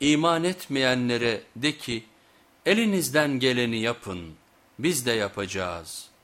İman etmeyenlere de ki elinizden geleni yapın biz de yapacağız.''